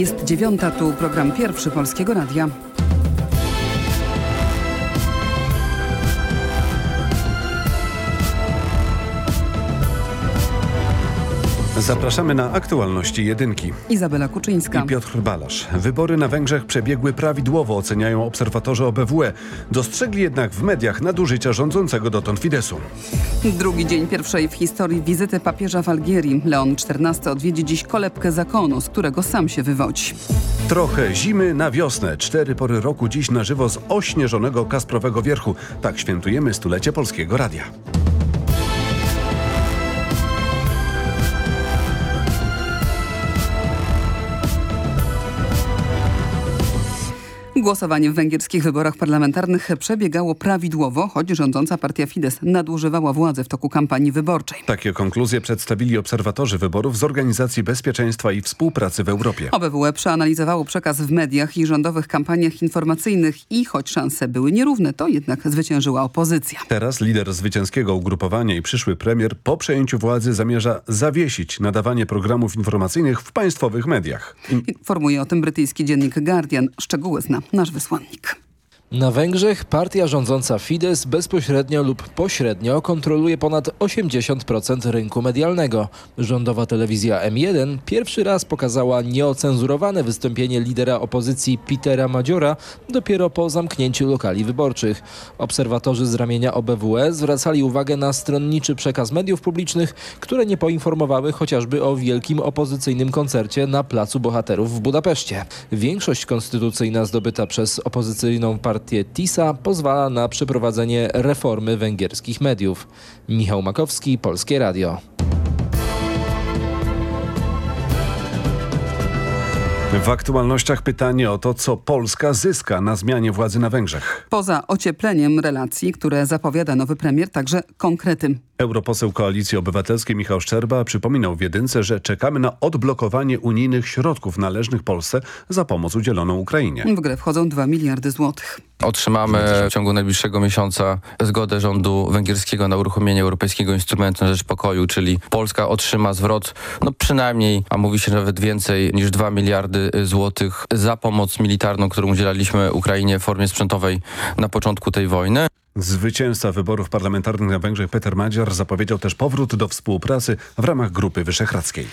Jest dziewiąta, tu program pierwszy Polskiego Radia. Zapraszamy na aktualności jedynki. Izabela Kuczyńska I Piotr Balasz. Wybory na Węgrzech przebiegły prawidłowo, oceniają obserwatorzy OBWE. Dostrzegli jednak w mediach nadużycia rządzącego dotąd Fidesu. Drugi dzień pierwszej w historii wizyty papieża w Algierii. Leon XIV odwiedzi dziś kolebkę zakonu, z którego sam się wywodzi. Trochę zimy na wiosnę. Cztery pory roku dziś na żywo z ośnieżonego Kasprowego Wierchu. Tak świętujemy stulecie Polskiego Radia. Głosowanie w węgierskich wyborach parlamentarnych przebiegało prawidłowo, choć rządząca partia Fidesz nadużywała władzy w toku kampanii wyborczej. Takie konkluzje przedstawili obserwatorzy wyborów z Organizacji Bezpieczeństwa i Współpracy w Europie. OBWE przeanalizowało przekaz w mediach i rządowych kampaniach informacyjnych i choć szanse były nierówne, to jednak zwyciężyła opozycja. Teraz lider zwycięskiego ugrupowania i przyszły premier po przejęciu władzy zamierza zawiesić nadawanie programów informacyjnych w państwowych mediach. Informuje o tym brytyjski dziennik Guardian. Szczegóły zna nasz wysłannik. Na Węgrzech partia rządząca Fidesz bezpośrednio lub pośrednio kontroluje ponad 80% rynku medialnego. Rządowa telewizja M1 pierwszy raz pokazała nieocenzurowane wystąpienie lidera opozycji Petera Madziora dopiero po zamknięciu lokali wyborczych. Obserwatorzy z ramienia OBWE zwracali uwagę na stronniczy przekaz mediów publicznych, które nie poinformowały chociażby o wielkim opozycyjnym koncercie na Placu Bohaterów w Budapeszcie. Większość konstytucyjna zdobyta przez opozycyjną partię partię TISA pozwala na przeprowadzenie reformy węgierskich mediów. Michał Makowski, Polskie Radio. W aktualnościach pytanie o to, co Polska zyska na zmianie władzy na Węgrzech. Poza ociepleniem relacji, które zapowiada nowy premier, także konkrety. Europoseł Koalicji Obywatelskiej Michał Szczerba przypominał w Jedynce, że czekamy na odblokowanie unijnych środków należnych Polsce za pomoc udzieloną Ukrainie. W grę wchodzą 2 miliardy złotych. Otrzymamy w ciągu najbliższego miesiąca zgodę rządu węgierskiego na uruchomienie Europejskiego Instrumentu na Rzecz Pokoju, czyli Polska otrzyma zwrot no przynajmniej, a mówi się nawet więcej niż 2 miliardy złotych za pomoc militarną, którą udzielaliśmy Ukrainie w formie sprzętowej na początku tej wojny. Zwycięzca wyborów parlamentarnych na Węgrzech Peter Madziar zapowiedział też powrót do współpracy w ramach Grupy Wyszehradzkiej.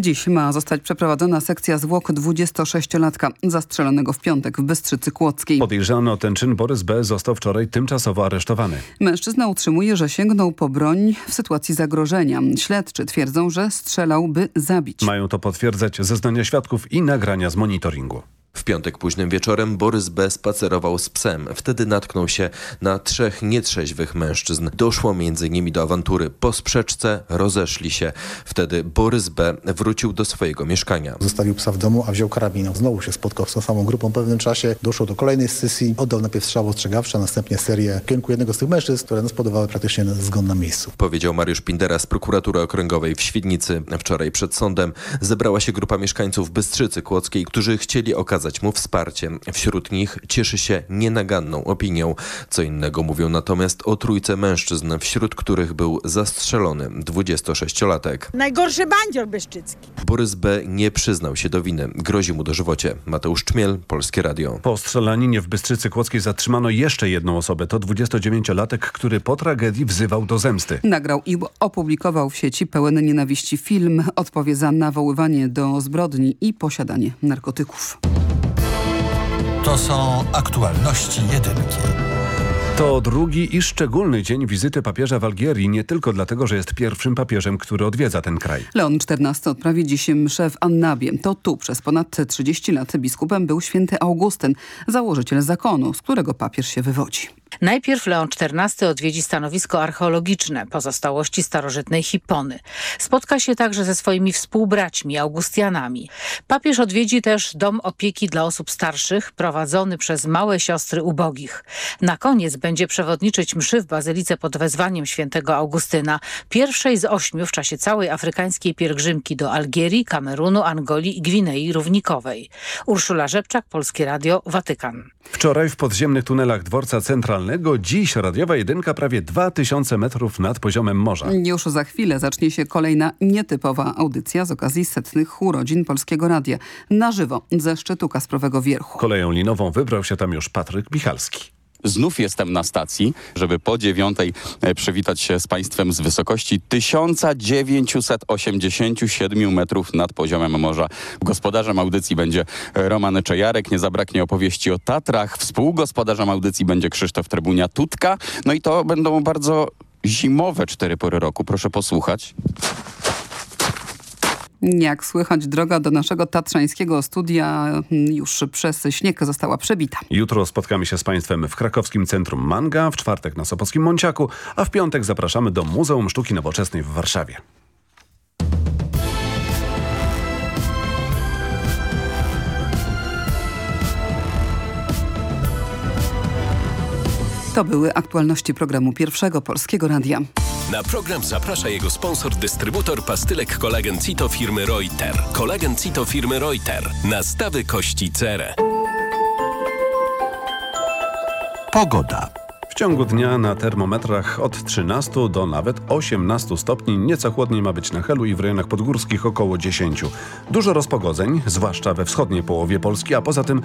Dziś ma zostać przeprowadzona sekcja zwłok 26-latka zastrzelonego w piątek w Bystrzycy Kłodzkiej. Podejrzany o ten czyn Borys B. został wczoraj tymczasowo aresztowany. Mężczyzna utrzymuje, że sięgnął po broń w sytuacji zagrożenia. Śledczy twierdzą, że strzelał, by zabić. Mają to potwierdzać zeznania świadków i nagrania z monitoringu. W piątek późnym wieczorem Borys B. spacerował z psem. Wtedy natknął się na trzech nietrzeźwych mężczyzn. Doszło między nimi do awantury. Po sprzeczce rozeszli się. Wtedy Borys B. wrócił do swojego mieszkania. Zostawił psa w domu, a wziął karabin. Znowu się spotkał z tą samą grupą. W pewnym czasie doszło do kolejnej sesji. Oddał najpierw strzał ostrzegawczy, a następnie serię w kierunku jednego z tych mężczyzn, które spowodowały praktycznie zgon na miejscu. Powiedział Mariusz Pindera z prokuratury okręgowej w Świdnicy. Wczoraj przed sądem zebrała się grupa mieszkańców Bystrzycy Kłodzkiej, którzy chcieli okazać mu wsparcie. Wśród nich cieszy się nienaganną opinią. Co innego mówią natomiast o trójce mężczyzn, wśród których był zastrzelony 26-latek. Najgorszy bandzior Byszczycki. Borys B. nie przyznał się do winy. Grozi mu dożywocie. Mateusz Czmiel, Polskie Radio. Po strzelaninie w Bystrzycy Kłodzkiej zatrzymano jeszcze jedną osobę. To 29-latek, który po tragedii wzywał do zemsty. Nagrał i opublikował w sieci pełen nienawiści film. Odpowie za nawoływanie do zbrodni i posiadanie narkotyków. To są aktualności jedynki. To drugi i szczególny dzień wizyty papieża w Algierii, nie tylko dlatego, że jest pierwszym papieżem, który odwiedza ten kraj. Leon XIV odprawi dziś mszę w Annabie. To tu przez ponad 30 lat biskupem był święty Augustyn, założyciel zakonu, z którego papież się wywodzi. Najpierw Leon XIV odwiedzi stanowisko archeologiczne, pozostałości starożytnej Hippony. Spotka się także ze swoimi współbraćmi, Augustianami. Papież odwiedzi też dom opieki dla osób starszych, prowadzony przez małe siostry ubogich. Na koniec będzie przewodniczyć mszy w bazylice pod wezwaniem świętego Augustyna, pierwszej z ośmiu w czasie całej afrykańskiej pielgrzymki do Algierii, Kamerunu, Angolii i Gwinei Równikowej. Urszula Rzepczak, Polskie Radio, Watykan. Wczoraj w podziemnych tunelach dworca centralnego medialnego. Dziś radiowa jedynka prawie 2000 metrów nad poziomem morza. Już za chwilę zacznie się kolejna nietypowa audycja z okazji setnych urodzin Polskiego Radia. Na żywo ze szczytu Kasprowego Wierchu. Koleją linową wybrał się tam już Patryk Michalski. Znów jestem na stacji, żeby po dziewiątej e, przywitać się z Państwem z wysokości 1987 metrów nad poziomem morza. Gospodarzem audycji będzie Roman Czejarek, nie zabraknie opowieści o Tatrach. Współgospodarzem audycji będzie Krzysztof Trybunia-Tutka. No i to będą bardzo zimowe cztery pory roku. Proszę posłuchać. Jak słychać, droga do naszego tatrzańskiego studia już przez śnieg została przebita. Jutro spotkamy się z Państwem w krakowskim Centrum Manga, w czwartek na Sopockim Monciaku, a w piątek zapraszamy do Muzeum Sztuki Nowoczesnej w Warszawie. To były aktualności programu Pierwszego Polskiego Radia. Na program zaprasza jego sponsor, dystrybutor pastylek kolagen Cito firmy Reuter. Kolagen Cito firmy Reuter. Nastawy kości cerę. Pogoda. W ciągu dnia na termometrach od 13 do nawet 18 stopni. Nieco chłodniej ma być na Helu i w rejonach podgórskich około 10. Dużo rozpogodzeń, zwłaszcza we wschodniej połowie Polski, a poza tym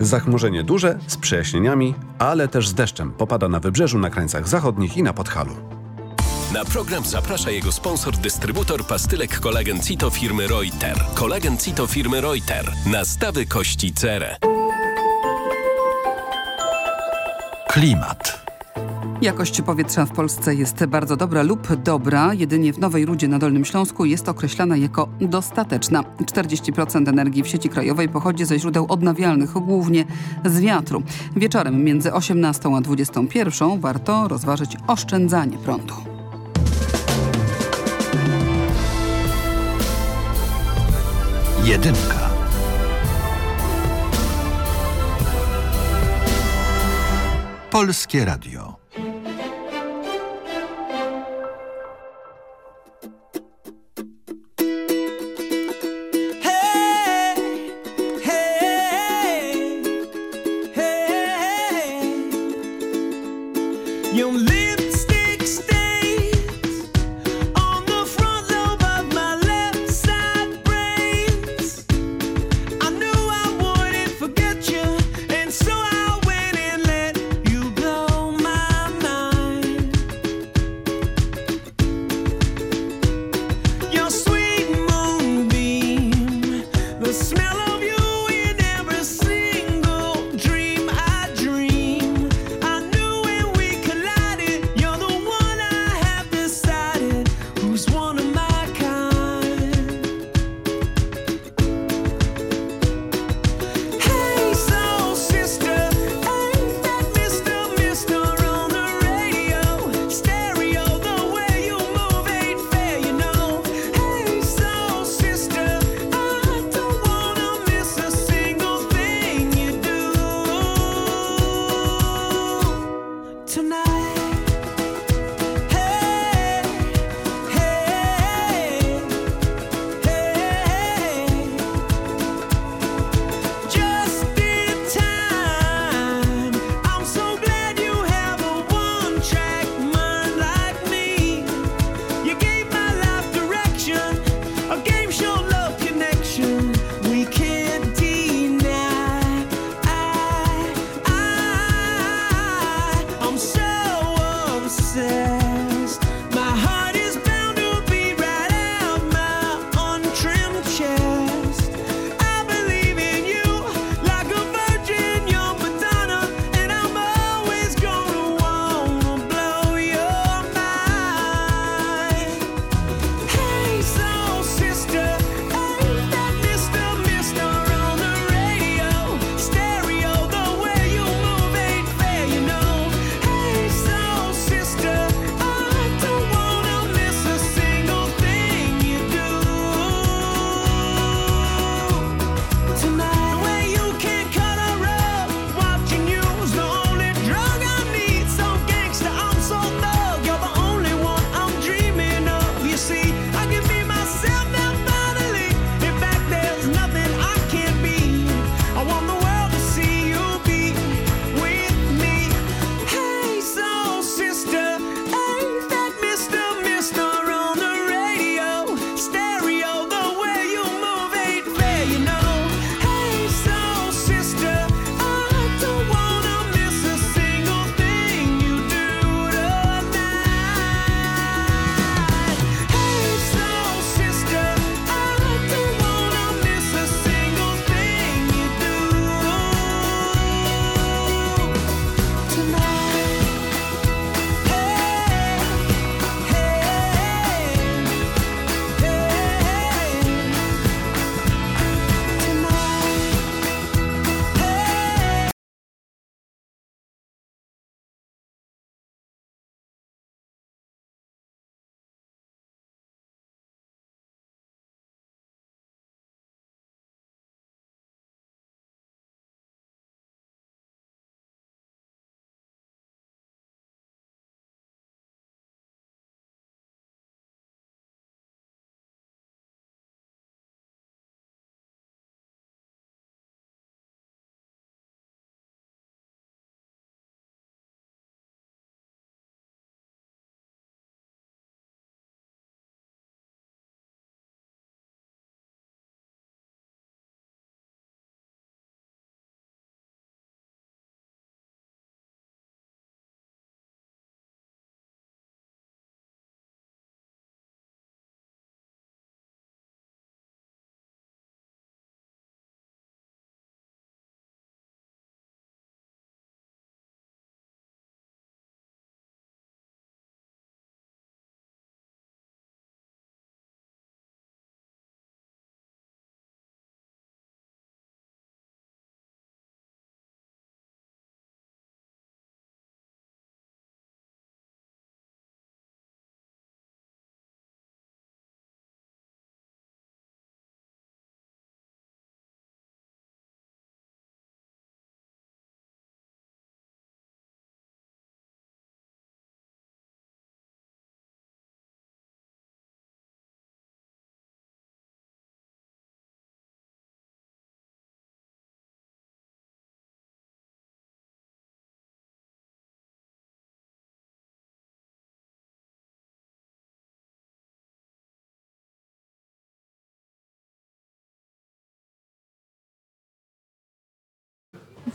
zachmurzenie duże z przejaśnieniami, ale też z deszczem. Popada na wybrzeżu, na krańcach zachodnich i na Podhalu. Na program zaprasza jego sponsor, dystrybutor pastylek kolagen Cito firmy Reuter. Kolagen Cito firmy Reuter. Nastawy kości cerę. Klimat. Jakość powietrza w Polsce jest bardzo dobra lub dobra. Jedynie w Nowej Rudzie na Dolnym Śląsku jest określana jako dostateczna. 40% energii w sieci krajowej pochodzi ze źródeł odnawialnych, głównie z wiatru. Wieczorem między 18 a 21 warto rozważyć oszczędzanie prądu. Jedynka. Polskie Radio. Your lipstick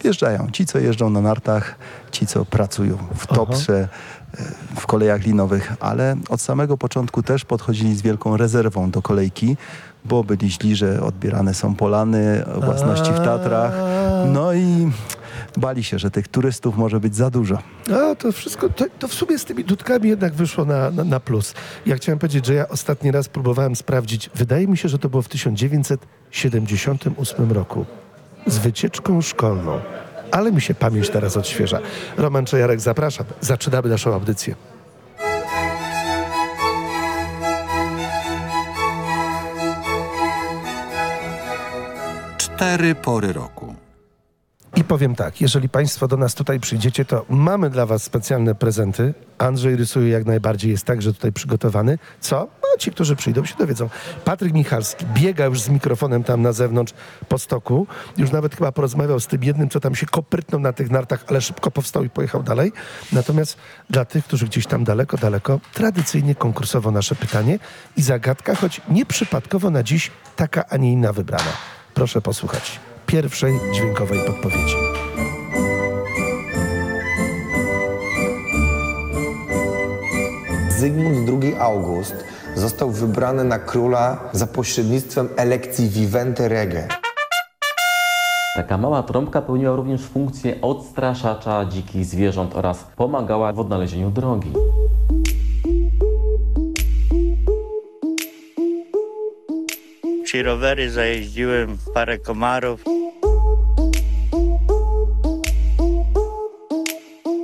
wjeżdżają. Ci, co jeżdżą na nartach, ci, co pracują w topsze, e, w kolejach linowych, ale od samego początku też podchodzili z wielką rezerwą do kolejki, bo byli źli, że odbierane są polany własności w Tatrach. No i bali się, że tych turystów może być za dużo. A to wszystko, to, to w sumie z tymi dudkami jednak wyszło na, na, na plus. Ja chciałem powiedzieć, że ja ostatni raz próbowałem sprawdzić, wydaje mi się, że to było w 1978 roku, z wycieczką szkolną. Ale mi się pamięć teraz odświeża. Roman Czajarek, zapraszam. Zaczynamy naszą audycję. Cztery pory roku. I powiem tak, jeżeli Państwo do nas tutaj przyjdziecie, to mamy dla Was specjalne prezenty. Andrzej rysuje jak najbardziej, jest także tutaj przygotowany. Co? Ci, którzy przyjdą się dowiedzą. Patryk Michalski biega już z mikrofonem tam na zewnątrz po stoku. Już nawet chyba porozmawiał z tym jednym, co tam się koprytnął na tych nartach, ale szybko powstał i pojechał dalej. Natomiast dla tych, którzy gdzieś tam daleko, daleko, tradycyjnie konkursowo nasze pytanie i zagadka, choć nieprzypadkowo na dziś taka, a nie inna wybrana. Proszę posłuchać pierwszej dźwiękowej podpowiedzi. Zygmunt II August został wybrany na króla za pośrednictwem elekcji Vivente Rege. Taka mała trąbka pełniła również funkcję odstraszacza dzikich zwierząt oraz pomagała w odnalezieniu drogi. Przy rowery zajeździłem parę komarów.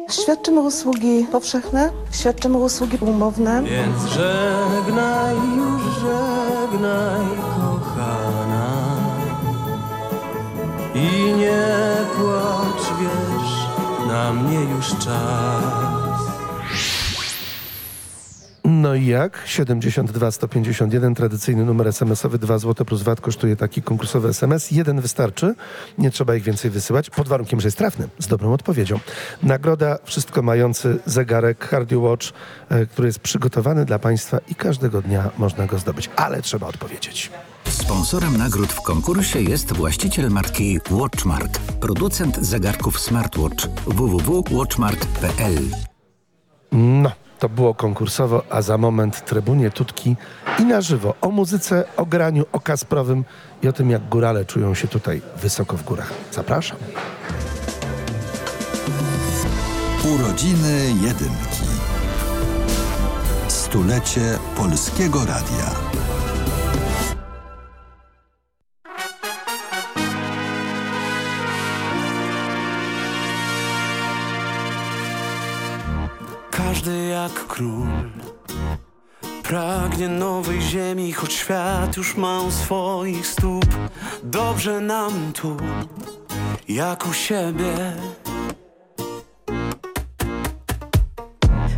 Świadczymy usługi powszechne, świadczymy usługi umowne. Więc żegnaj już, żegnaj kochana I nie płacz, wiesz, na mnie już czas No i jak? 72 151, tradycyjny numer SMS-owy, 2 zł plus VAT kosztuje taki konkursowy SMS. Jeden wystarczy, nie trzeba ich więcej wysyłać, pod warunkiem, że jest trafny, z dobrą odpowiedzią. Nagroda, wszystko mający zegarek Cardio Watch, e, który jest przygotowany dla Państwa i każdego dnia można go zdobyć, ale trzeba odpowiedzieć. Sponsorem nagród w konkursie jest właściciel marki Watchmark, producent zegarków smartwatch www.watchmark.pl. No, to było konkursowo, a za moment trybunie tutki i na żywo o muzyce, o graniu, o Kasprowym i o tym, jak górale czują się tutaj wysoko w górach. Zapraszam. Urodziny Jedynki. Stulecie Polskiego Radia. Jak król. Pragnie nowej ziemi, choć świat już ma u swoich stóp. Dobrze nam tu, jak u siebie.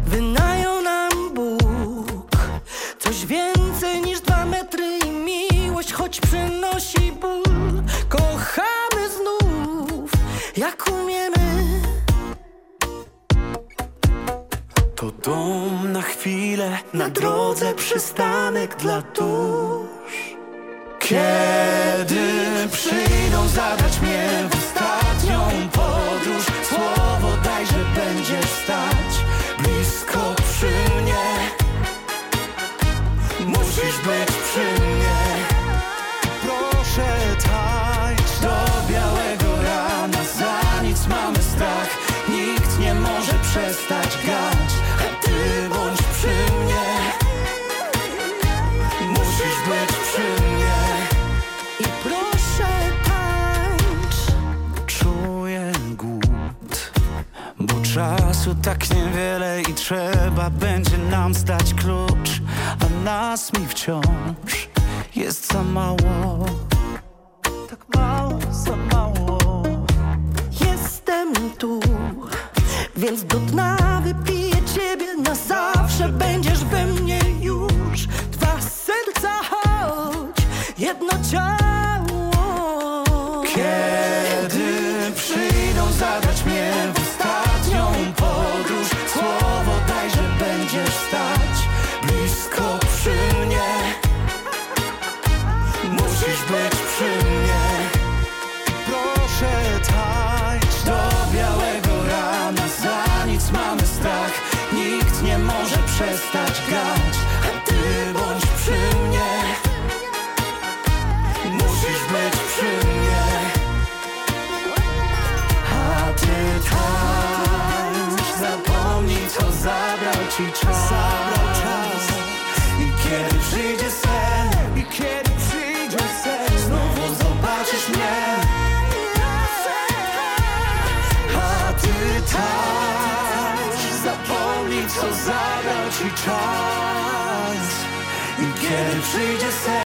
Wynajął nam Bóg Coś więcej niż dwa metry i miłość Choć przynosi ból. Kochamy znów Jak umiemy dom na chwilę, na drodze przystanek dla dusz Kiedy przyjdą zabrać mnie czasu tak niewiele I trzeba będzie nam zdać klucz A nas mi wciąż jest za mało. Tak mało, za mało. Jestem tu Więc do dna wypiję ciebie Na zawsze. Będziesz we mnie już. Dwa serca choć Jedno ciało she just said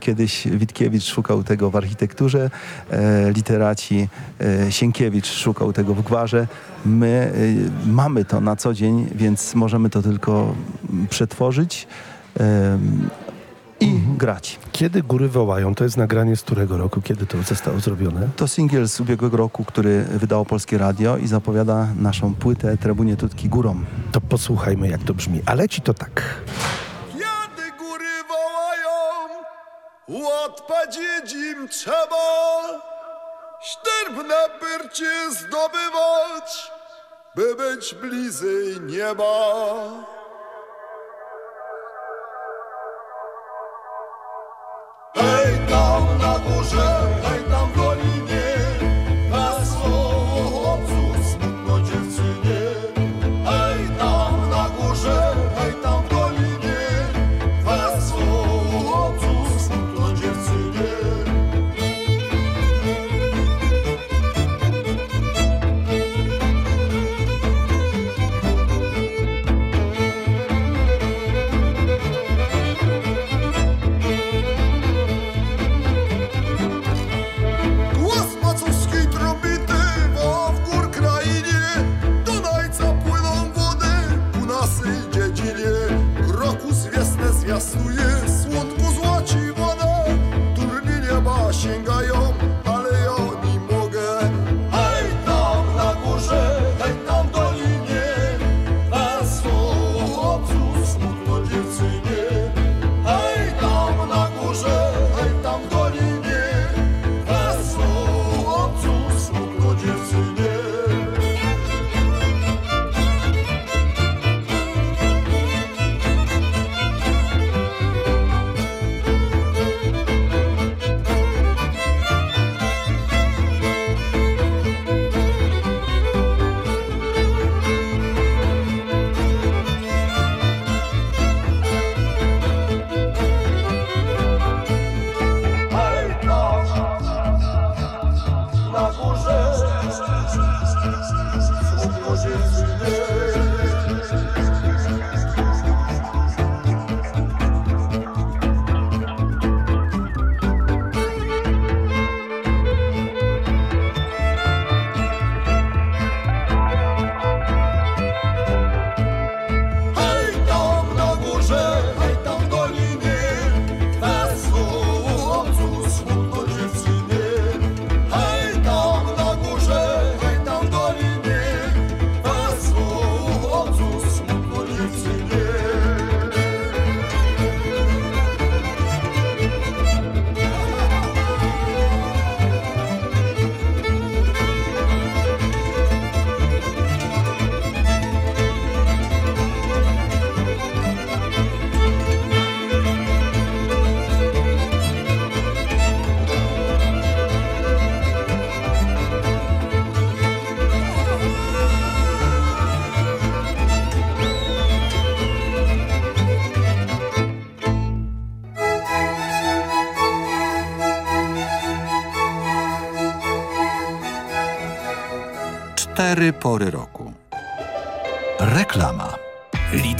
Kiedyś Witkiewicz szukał tego w architekturze, e, literaci e, Sienkiewicz szukał tego w gwarze. My e, mamy to na co dzień, więc możemy to tylko przetworzyć e, i grać. Kiedy góry wołają? To jest nagranie z którego roku? Kiedy to zostało zrobione? To singiel z ubiegłego roku, który wydało Polskie Radio i zapowiada naszą płytę Trybunie Tutki Górą. To posłuchajmy jak to brzmi. A leci to tak. Odpadzić im trzeba, szterbne pyrcie zdobywać, by być bliżej nieba. Hej tam na górze, hej Cztery pory roku.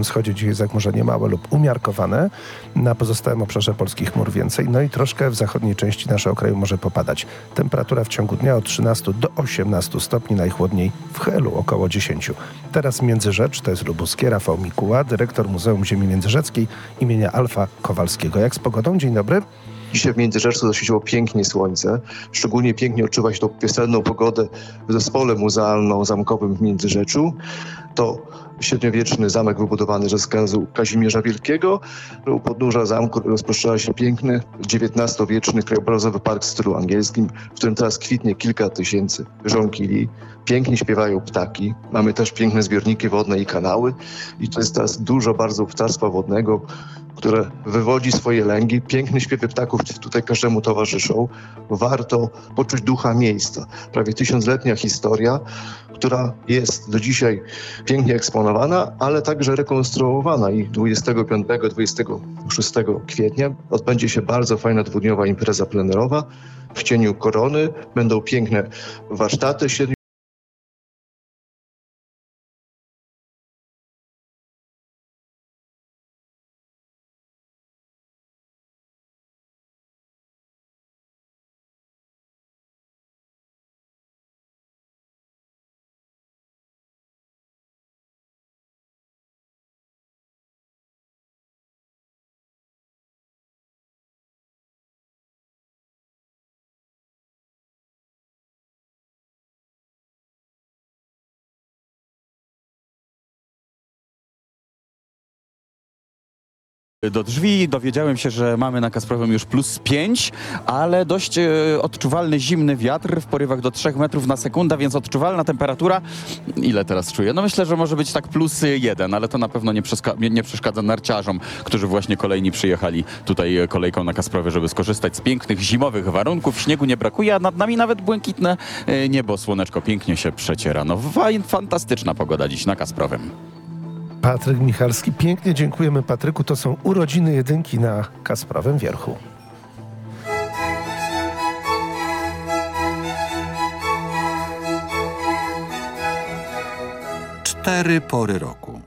Wschodzie dzisiaj zachmurzenie małe lub umiarkowane, na pozostałym obszarze polskich chmur więcej, no i troszkę w zachodniej części naszego kraju może popadać. Temperatura w ciągu dnia od 13 do 18 stopni, najchłodniej w Helu około 10. Teraz Międzyrzecz, to jest Lubuskie, Rafał Mikuła, dyrektor Muzeum Ziemi Międzyrzeckiej imienia Alfa Kowalskiego. Jak z pogodą? Dzień dobry. Dzisiaj w Międzyrzeczu zaświeciło pięknie słońce. Szczególnie pięknie odczuwać tą wiosenną pogodę w zespole muzealno-zamkowym w Międzyrzeczu. To średniowieczny zamek wybudowany ze skazu Kazimierza Wielkiego. U podnóża zamku rozproszczała się piękny XIX-wieczny krajobrazowy park w stylu angielskim, w którym teraz kwitnie kilka tysięcy żonkili. Pięknie śpiewają ptaki. Mamy też piękne zbiorniki wodne i kanały. I to jest teraz dużo bardzo ptactwa wodnego, które wywodzi swoje lęgi. Piękne śpiewy ptaków tutaj każdemu towarzyszą. Warto poczuć ducha miejsca. Prawie tysiącletnia historia, która jest do dzisiaj pięknie eksponowana, ale także rekonstruowana i 25-26 kwietnia odbędzie się bardzo fajna dwudniowa impreza plenerowa w cieniu korony. Będą piękne warsztaty do drzwi. Dowiedziałem się, że mamy na Kasprowym już plus 5, ale dość e, odczuwalny zimny wiatr w porywach do 3 metrów na sekundę, więc odczuwalna temperatura. Ile teraz czuję? No myślę, że może być tak plus 1, ale to na pewno nie, nie, przeszkadza narciarzom, którzy właśnie kolejni przyjechali tutaj kolejką na Kasprowie, żeby skorzystać z pięknych zimowych warunków. Śniegu nie brakuje, a nad nami nawet błękitne e, niebo, słoneczko pięknie się przeciera. No fantastyczna pogoda dziś na Kasprowym. Patryk Michalski. Pięknie dziękujemy Patryku. To są urodziny jedynki na Kasprowym Wierchu. Cztery pory roku.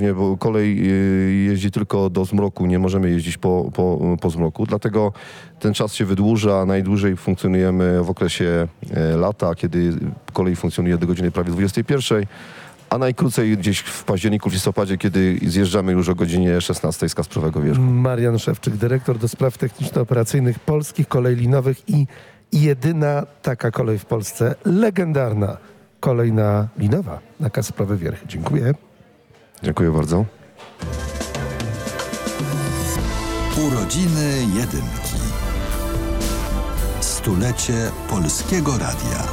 Nie, bo kolej y, jeździ tylko do zmroku, nie możemy jeździć po, po, po zmroku, dlatego ten czas się wydłuża. Najdłużej funkcjonujemy w okresie e, lata, kiedy kolej funkcjonuje do godziny prawie 21, a najkrócej gdzieś w październiku, w listopadzie, kiedy zjeżdżamy już o godzinie 16 z Kasprowego Wierzchu. Marian Szewczyk, dyrektor do spraw techniczno-operacyjnych Polskich Kolei Linowych i jedyna taka kolej w Polsce, legendarna, kolejna linowa na Kasprowy Wierch. Dziękuję. Dziękuję bardzo. Urodziny Jedynki. Stulecie Polskiego Radia.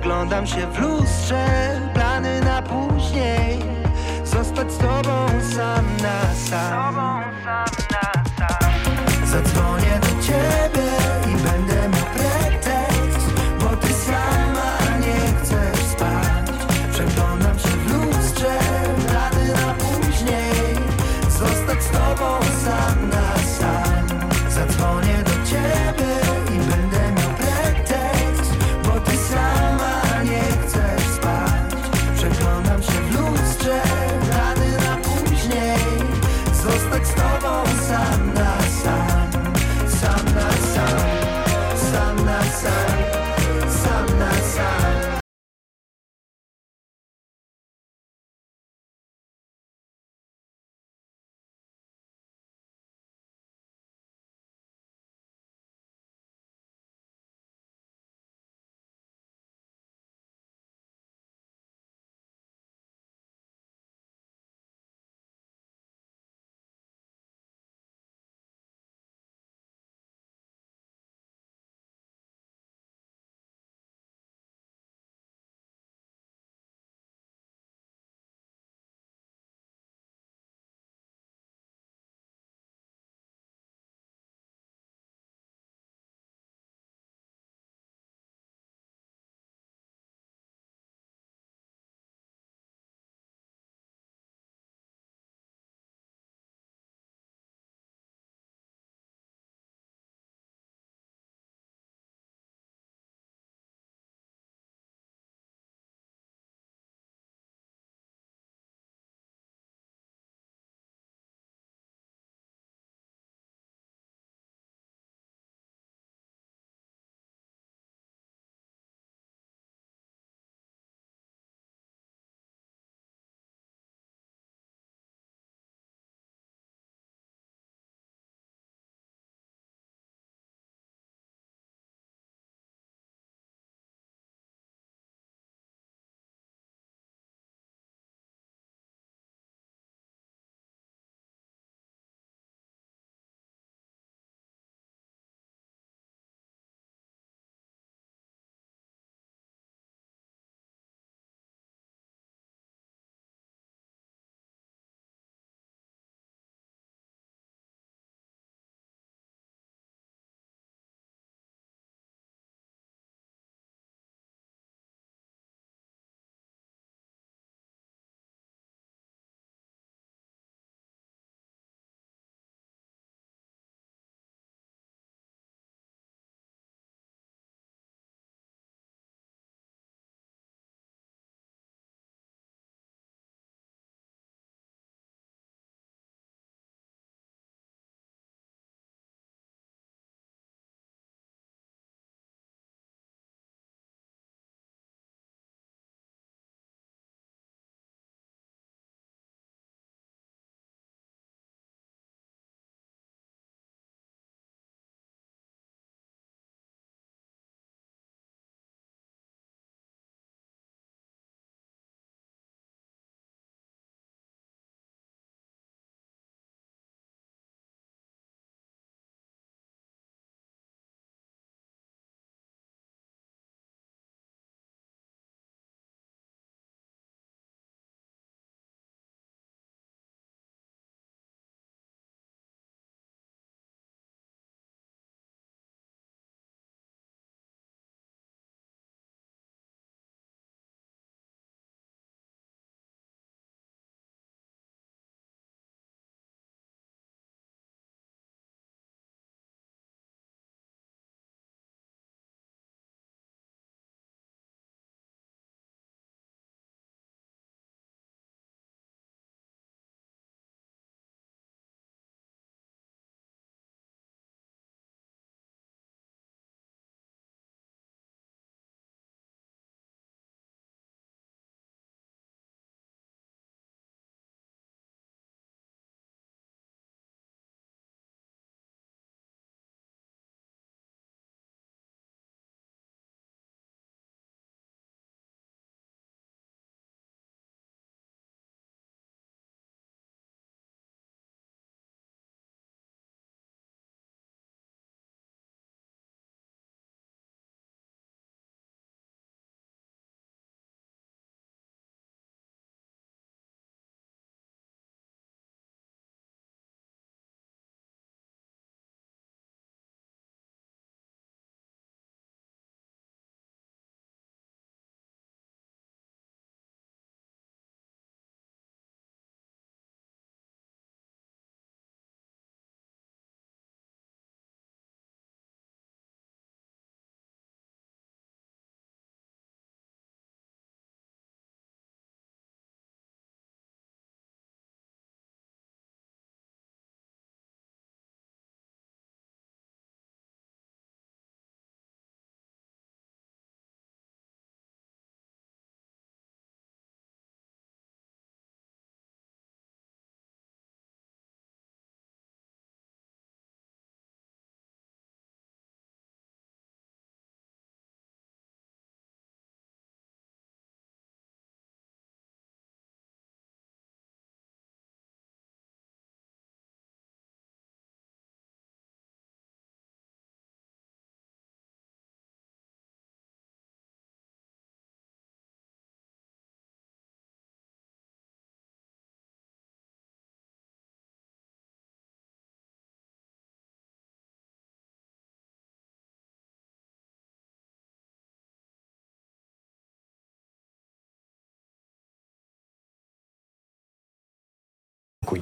Oglądam się w lustrze.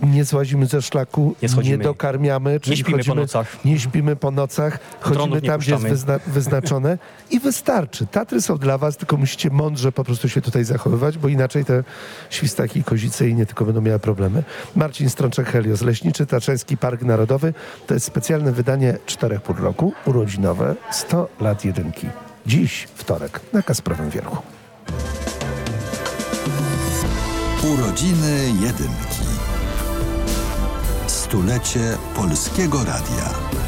Nie złazimy ze szlaku, nie, schodzimy. dokarmiamy, czyli śpimy po chodzimy, nocach. nie śpimy po nocach, chodzimy nie tam, gdzie jest wyzna- wyznaczone i wystarczy. Tatry są dla was, tylko musicie mądrze po prostu się tutaj zachowywać, bo inaczej te świstaki i kozice i nie tylko będą miały problemy. Marcin Strączek-Helios, Leśniczy Tatrzański Park Narodowy. To jest specjalne wydanie 4,5 roku, urodzinowe, 100 lat jedynki. Dziś, wtorek, na Kasprowym Wierchu. Urodziny Jedynki. Stulecie Polskiego Radia.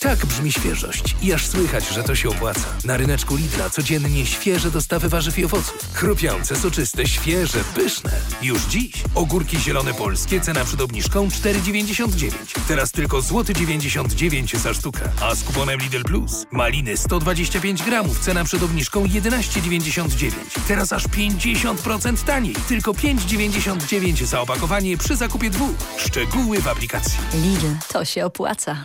Tak brzmi świeżość i aż słychać, że to się opłaca. Na ryneczku Lidla codziennie świeże dostawy warzyw i owoców. Chrupiące, soczyste, świeże, pyszne. Już dziś. Ogórki zielone polskie, cena przed obniżką 4,99. Teraz tylko złoty 99 za sztukę. A z kuponem Lidl Plus maliny 125 gramów, cena przed obniżką 11,99. Teraz aż 50% taniej. Tylko 5,99 za opakowanie przy zakupie dwóch. Szczegóły w aplikacji. Lidl, to się opłaca.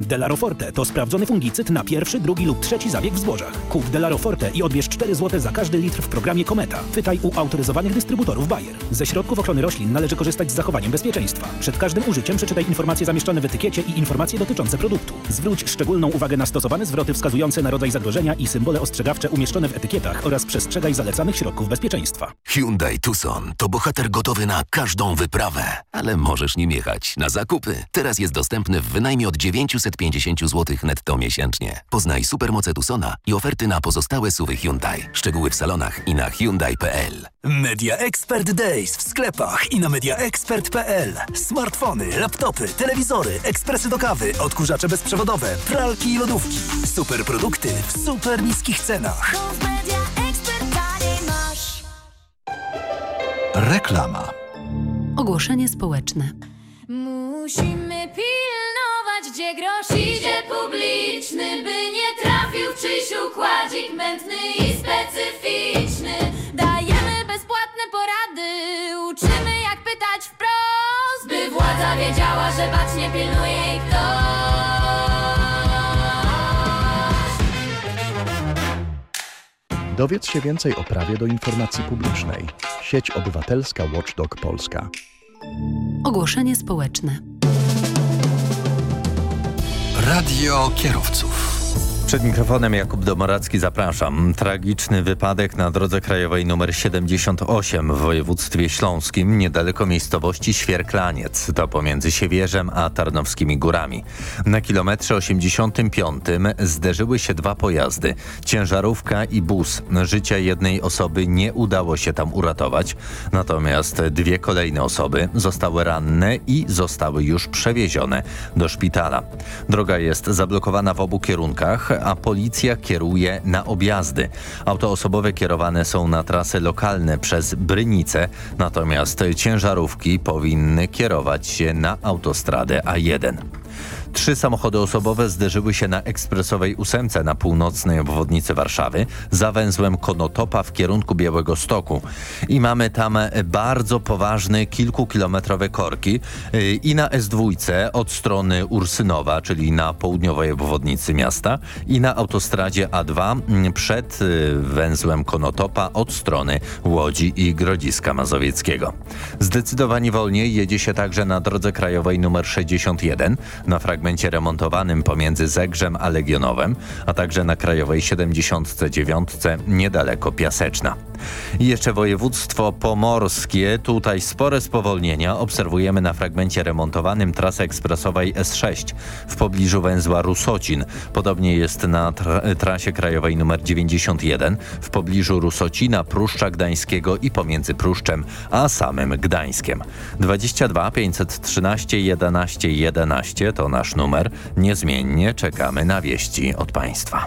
Delaroforte to sprawdzony fungicyd na pierwszy, drugi lub trzeci zabieg w zbożach. Kup Delaroforte i odbierz 4 zł za każdy litr w programie Kometa. Pytaj u autoryzowanych dystrybutorów Bayer. Ze środków ochrony roślin należy korzystać z zachowaniem bezpieczeństwa. Przed każdym użyciem przeczytaj informacje zamieszczone w etykiecie i informacje dotyczące produktu. Zwróć szczególną uwagę na stosowane zwroty wskazujące na rodzaj zagrożenia i symbole ostrzegawcze umieszczone w etykietach oraz przestrzegaj zalecanych środków bezpieczeństwa. Hyundai Tucson to bohater gotowy na każdą wyprawę, ale możesz nim jechać na zakupy. Teraz jest dostępny w wynajmie od 950 zł netto miesięcznie. Poznaj supermoce Tucsona i oferty na pozostałe suwy Hyundai. Szczegóły w salonach i na Hyundai.pl. Media Expert Days w sklepach i na mediaexpert.pl. Smartfony, laptopy, telewizory, ekspresy do kawy, odkurzacze bezprzewodowe, pralki i lodówki. Super produkty w super niskich cenach. Reklama. Ogłoszenie społeczne. Musimy pilnować, gdzie grosz idzie publiczny, by nie trafił w czyjś układzik mętny i specyficzny. Dajemy bezpłatne porady, uczymy jak pytać wprost, by władza wiedziała, że bacznie pilnuje jej ktoś. Dowiedz się więcej o prawie do informacji publicznej. Sieć Obywatelska Watchdog Polska. Ogłoszenie społeczne. Radio kierowców. Przed mikrofonem Jakub Domoracki zapraszam. Tragiczny wypadek na drodze krajowej nr 78 w województwie śląskim, niedaleko miejscowości Świerklaniec. To pomiędzy Siewierzem a Tarnowskimi Górami. Na kilometrze 85 zderzyły się dwa pojazdy. Ciężarówka i bus. Życia jednej osoby nie udało się tam uratować. Natomiast dwie kolejne osoby zostały ranne i zostały już przewiezione do szpitala. Droga jest zablokowana w obu kierunkach, a policja kieruje na objazdy. Auto osobowe kierowane są na trasy lokalne przez Brynicę, natomiast ciężarówki powinny kierować się na autostradę A1. Trzy samochody osobowe zderzyły się na ekspresowej ósemce na północnej obwodnicy Warszawy za węzłem Konotopa w kierunku Białego Stoku. I mamy tam bardzo poważne kilkukilometrowe korki yy, i na S2 od strony Ursynowa, czyli na południowej obwodnicy miasta i na autostradzie A2 mm, przed yy, węzłem Konotopa od strony Łodzi i Grodziska Mazowieckiego. Zdecydowanie wolniej jedzie się także na drodze krajowej nr 61 na fragmencie remontowanym pomiędzy Zegrzem a Legionowem, a także na krajowej 79 niedaleko Piaseczna. I jeszcze województwo pomorskie. Tutaj spore spowolnienia obserwujemy na fragmencie remontowanym trasy ekspresowej S6 w pobliżu węzła Rusocin. Podobnie jest na tra trasie krajowej nr 91 w pobliżu Rusocina, Pruszcza Gdańskiego i pomiędzy Pruszczem a samym Gdańskiem. 22 513 11 11 to numer. Niezmiennie czekamy na wieści od Państwa.